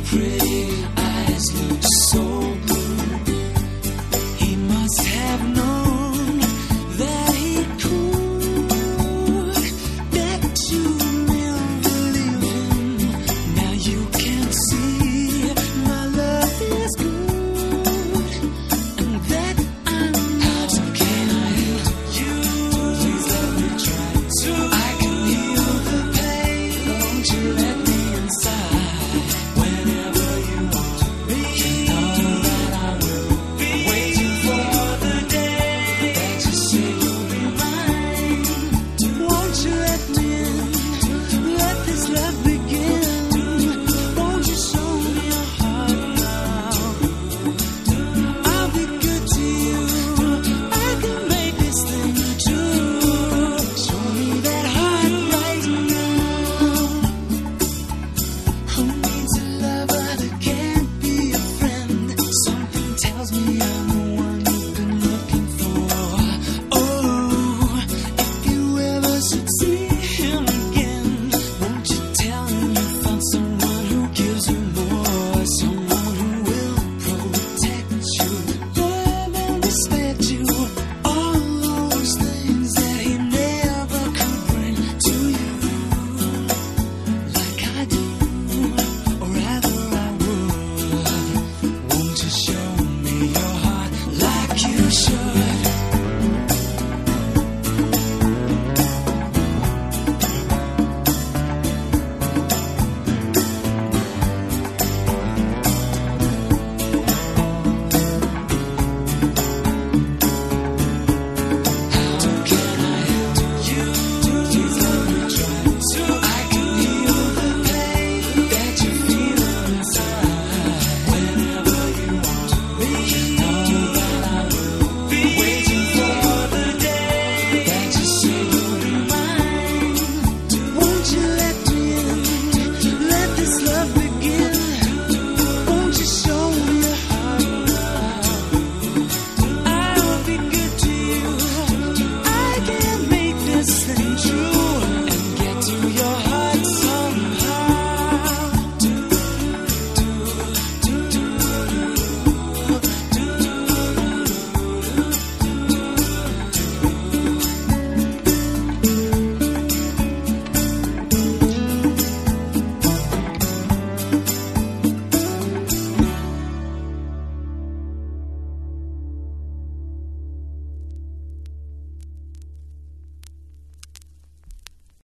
pray eyes look